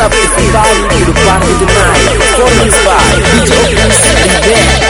Sabe que vale, do para demais. Somos pai, DJ Prince,